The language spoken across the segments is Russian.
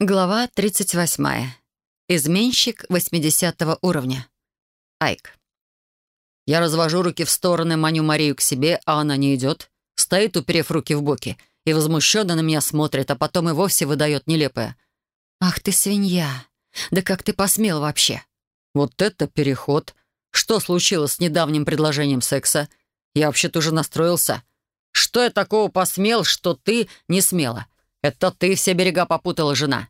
Глава 38. Изменщик 80 уровня. Айк. Я развожу руки в стороны, маню Марию к себе, а она не идет. Стоит, уперев руки в боки, и возмущенно на меня смотрит, а потом и вовсе выдает нелепое. «Ах ты свинья! Да как ты посмел вообще?» Вот это переход. Что случилось с недавним предложением секса? Я вообще-то уже настроился. Что я такого посмел, что ты не смела? «Это ты все берега попутала, жена».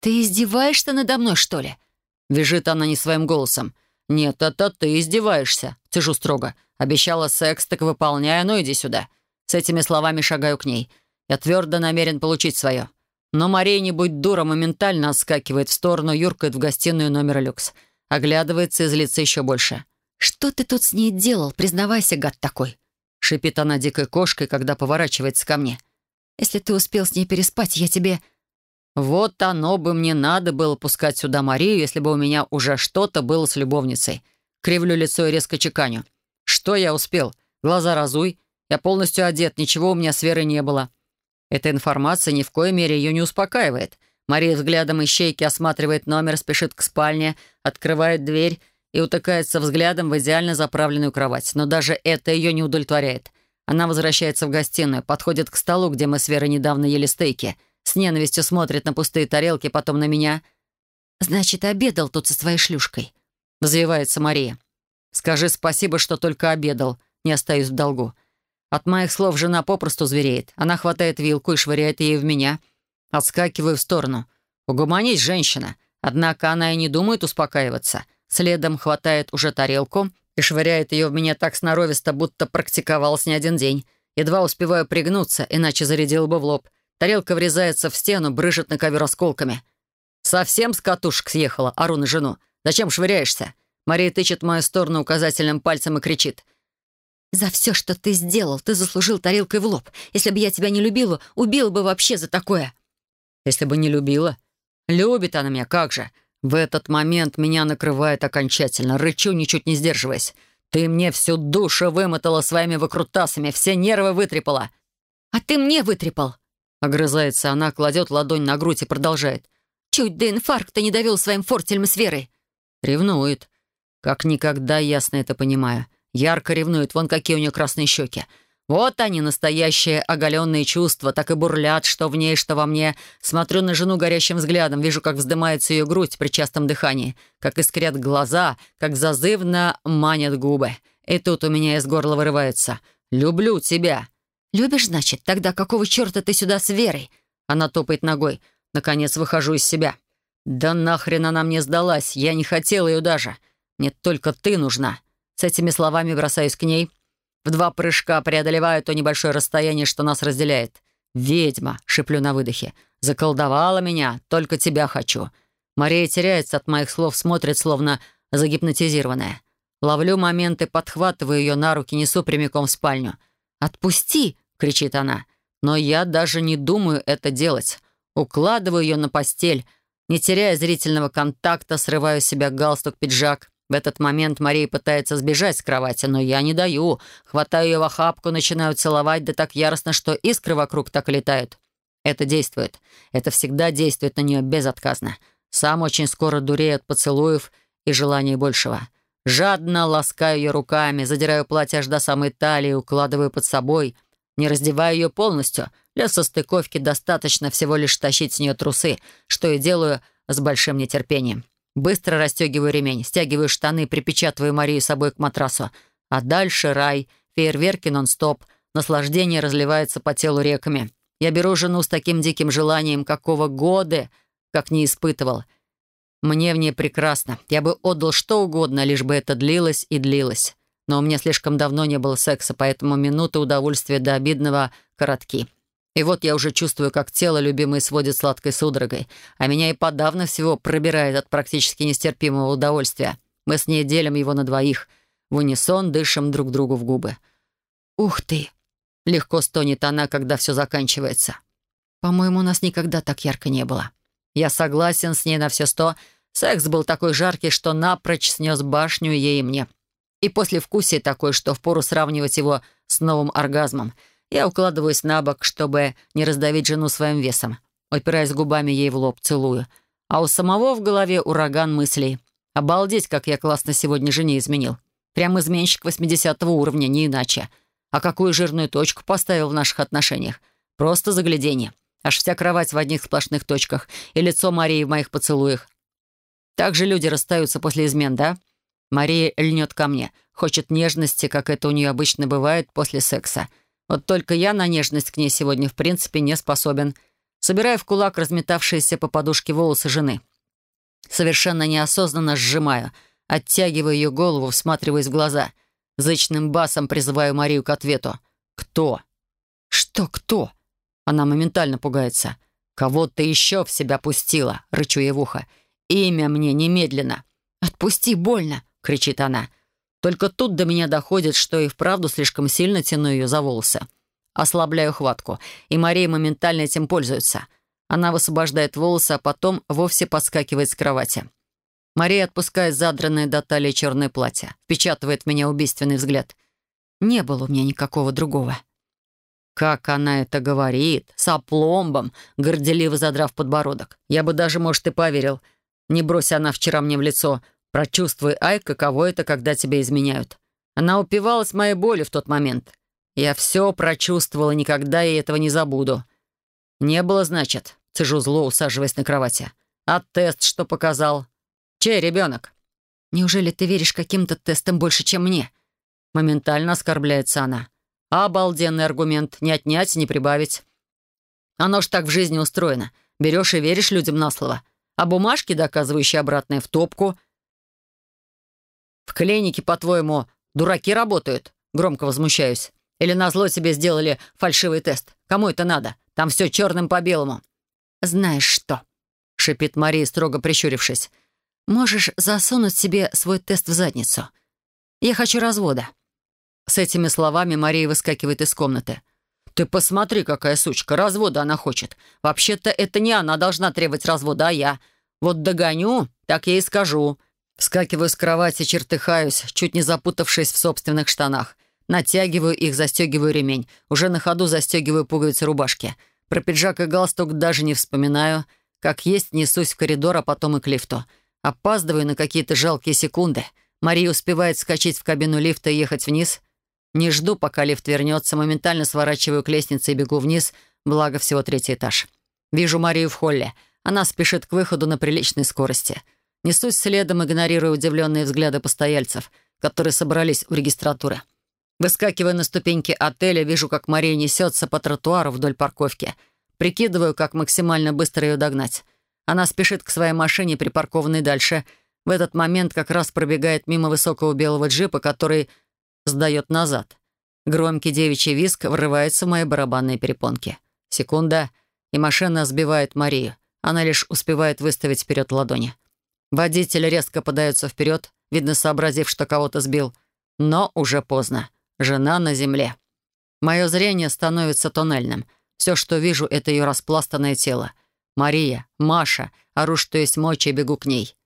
«Ты издеваешься надо мной, что ли?» Вяжет она не своим голосом. «Нет, это ты издеваешься», — цежу строго. «Обещала секс, так выполняю, ну иди сюда». С этими словами шагаю к ней. Я твердо намерен получить свое. Но Мария, не будь дура, моментально отскакивает в сторону, юркает в гостиную номера люкс. Оглядывается и злится еще больше. «Что ты тут с ней делал? Признавайся, гад такой!» Шипит она дикой кошкой, когда поворачивается ко мне. Если ты успел с ней переспать, я тебе...» «Вот оно бы мне надо было пускать сюда Марию, если бы у меня уже что-то было с любовницей». Кривлю лицо и резко чеканю. «Что я успел? Глаза разуй. Я полностью одет, ничего у меня с Верой не было». Эта информация ни в коей мере ее не успокаивает. Мария взглядом ищейки осматривает номер, спешит к спальне, открывает дверь и утыкается взглядом в идеально заправленную кровать. Но даже это ее не удовлетворяет. Она возвращается в гостиную, подходит к столу, где мы с Верой недавно ели стейки. С ненавистью смотрит на пустые тарелки, потом на меня. «Значит, обедал тут со своей шлюшкой», — взвивается Мария. «Скажи спасибо, что только обедал. Не остаюсь в долгу». От моих слов жена попросту звереет. Она хватает вилку и швыряет ей в меня. Отскакиваю в сторону. «Угомонись, женщина». Однако она и не думает успокаиваться. Следом хватает уже тарелку — и швыряет ее в меня так сноровисто, будто практиковалась не один день. Едва успеваю пригнуться, иначе зарядил бы в лоб. Тарелка врезается в стену, брыжет на ковер осколками. «Совсем с катушек съехала, ору на жену. Зачем швыряешься?» Мария тычет в мою сторону указательным пальцем и кричит. «За все, что ты сделал, ты заслужил тарелкой в лоб. Если бы я тебя не любила, убила бы вообще за такое». «Если бы не любила?» «Любит она меня, как же. В этот момент меня накрывает окончательно, рычу, ничуть не сдерживаясь. «Ты мне всю душу вымотала своими выкрутасами, все нервы вытрепала!» «А ты мне вытрепал!» Огрызается она, кладет ладонь на грудь и продолжает. «Чуть до инфаркта не довел своим фортелем с Верой!» Ревнует. Как никогда ясно это понимаю. Ярко ревнует, вон какие у нее красные щеки. Вот они, настоящие оголенные чувства, так и бурлят, что в ней, что во мне. Смотрю на жену горящим взглядом, вижу, как вздымается ее грудь при частом дыхании, как искрят глаза, как зазывно манят губы. И тут у меня из горла вырывается «Люблю тебя». «Любишь, значит? Тогда какого черта ты сюда с Верой?» Она топает ногой. Наконец выхожу из себя. «Да нахрен она мне сдалась? Я не хотел ее даже. Мне только ты нужна». С этими словами бросаюсь к ней — в два прыжка преодолеваю то небольшое расстояние, что нас разделяет. «Ведьма!» — шиплю на выдохе. «Заколдовала меня! Только тебя хочу!» Мария теряется от моих слов, смотрит, словно загипнотизированная. Ловлю момент и подхватываю ее на руки, несу прямиком в спальню. «Отпусти!» — кричит она. Но я даже не думаю это делать. Укладываю ее на постель. Не теряя зрительного контакта, срываю с себя галстук-пиджак. В этот момент Мария пытается сбежать с кровати, но я не даю. Хватаю ее в охапку, начинаю целовать, да так яростно, что искры вокруг так летают. Это действует. Это всегда действует на нее безотказно. Сам очень скоро дурею от поцелуев и желаний большего. Жадно ласкаю ее руками, задираю платье аж до самой талии, укладываю под собой. Не раздеваю ее полностью. Для состыковки достаточно всего лишь тащить с нее трусы, что и делаю с большим нетерпением. Быстро расстегиваю ремень, стягиваю штаны, припечатываю Марию собой к матрасу. А дальше рай, фейерверки нон-стоп, наслаждение разливается по телу реками. Я беру жену с таким диким желанием, какого года, как не испытывал. Мне в ней прекрасно. Я бы отдал что угодно, лишь бы это длилось и длилось. Но у меня слишком давно не было секса, поэтому минуты удовольствия до обидного коротки. И вот я уже чувствую, как тело любимой сводит сладкой судорогой, а меня и подавно всего пробирает от практически нестерпимого удовольствия. Мы с ней делим его на двоих. В унисон дышим друг другу в губы. «Ух ты!» — легко стонет она, когда все заканчивается. «По-моему, у нас никогда так ярко не было. Я согласен с ней на все сто. Секс был такой жаркий, что напрочь снес башню ей и мне. И после вкусия такой, что впору сравнивать его с новым оргазмом — я укладываюсь на бок, чтобы не раздавить жену своим весом. опираясь губами ей в лоб, целую. А у самого в голове ураган мыслей. Обалдеть, как я классно сегодня жене изменил. Прям изменщик 80 уровня, не иначе. А какую жирную точку поставил в наших отношениях? Просто заглядение. Аж вся кровать в одних сплошных точках и лицо Марии в моих поцелуях. Так же люди расстаются после измен, да? Мария льнет ко мне, хочет нежности, как это у нее обычно бывает после секса. Вот только я на нежность к ней сегодня в принципе не способен. Собираю в кулак разметавшиеся по подушке волосы жены. Совершенно неосознанно сжимаю, оттягиваю ее голову, всматриваясь в глаза. Зычным басом призываю Марию к ответу. «Кто?» «Что кто?» Она моментально пугается. «Кого ты еще в себя пустила?» — рычу ей в ухо. «Имя мне немедленно!» «Отпусти, больно!» — кричит она. Только тут до меня доходит, что и вправду слишком сильно тяну ее за волосы. Ослабляю хватку, и Мария моментально этим пользуется. Она высвобождает волосы, а потом вовсе подскакивает с кровати. Мария отпускает задранное до талии черное платье, впечатывает в меня убийственный взгляд. Не было у меня никакого другого. Как она это говорит, с опломбом, горделиво задрав подбородок. Я бы даже, может, и поверил. Не брось она вчера мне в лицо. Прочувствуй, ай, каково это, когда тебя изменяют. Она упивалась моей болью в тот момент. Я все прочувствовала, никогда я этого не забуду. Не было, значит, цежу зло, усаживаясь на кровати. А тест что показал? Чей ребенок? Неужели ты веришь каким-то тестам больше, чем мне? Моментально оскорбляется она. Обалденный аргумент. Не отнять, не прибавить. Оно ж так в жизни устроено. Берешь и веришь людям на слово. А бумажки, доказывающие обратное, в топку. В клинике, по-твоему, дураки работают? Громко возмущаюсь. Или назло тебе сделали фальшивый тест? Кому это надо? Там все черным по белому. «Знаешь что?» — шипит Мария, строго прищурившись. «Можешь засунуть себе свой тест в задницу. Я хочу развода». С этими словами Мария выскакивает из комнаты. «Ты посмотри, какая сучка, развода она хочет. Вообще-то это не она должна требовать развода, а я. Вот догоню, так я и скажу». Вскакиваю с кровати, чертыхаюсь, чуть не запутавшись в собственных штанах. Натягиваю их, застегиваю ремень. Уже на ходу застегиваю пуговицы рубашки. Про пиджак и галстук даже не вспоминаю. Как есть, несусь в коридор, а потом и к лифту. Опаздываю на какие-то жалкие секунды. Мария успевает скачать в кабину лифта и ехать вниз. Не жду, пока лифт вернется, моментально сворачиваю к лестнице и бегу вниз, благо всего третий этаж. Вижу Марию в холле. Она спешит к выходу на приличной скорости. Несусь следом, игнорируя удивленные взгляды постояльцев, которые собрались у регистратуры. Выскакивая на ступеньки отеля, вижу, как Мария несется по тротуару вдоль парковки. Прикидываю, как максимально быстро ее догнать. Она спешит к своей машине, припаркованной дальше. В этот момент как раз пробегает мимо высокого белого джипа, который сдает назад. Громкий девичий виск врывается в мои барабанные перепонки. Секунда, и машина сбивает Марию. Она лишь успевает выставить вперед ладони. Водитель резко подается вперед, видно, сообразив, что кого-то сбил. Но уже поздно. Жена на земле. Мое зрение становится тоннельным. Все, что вижу, это ее распластанное тело. Мария, Маша, ору, что есть мочи, бегу к ней.